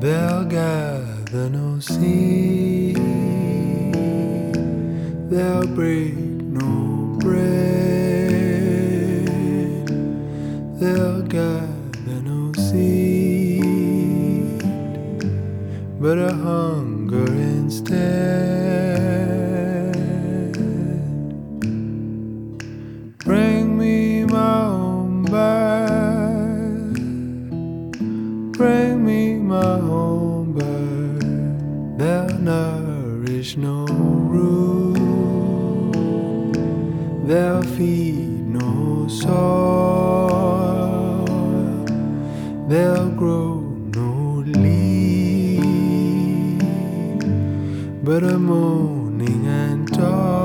gather no seed, they'll break no bread, they'll gather no seed, but a hunger nourish no root. They'll feed no soil. They'll grow no leaf. But a moaning and toil.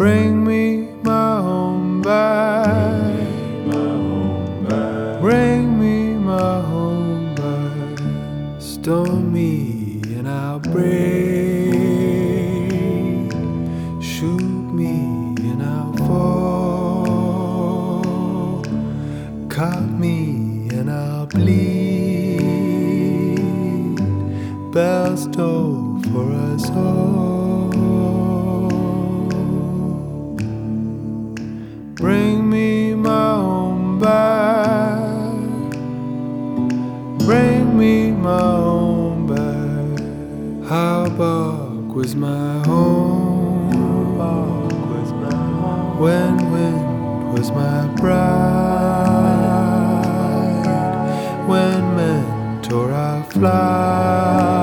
Bring me my own bird. Bring me my own bird. Stone me and I'll break. Shoot me and I'll fall. Cut me and I'll bleed. Bells toll for us all. How bark was my home. Was my home. When wind was my bride. When men tore our flight.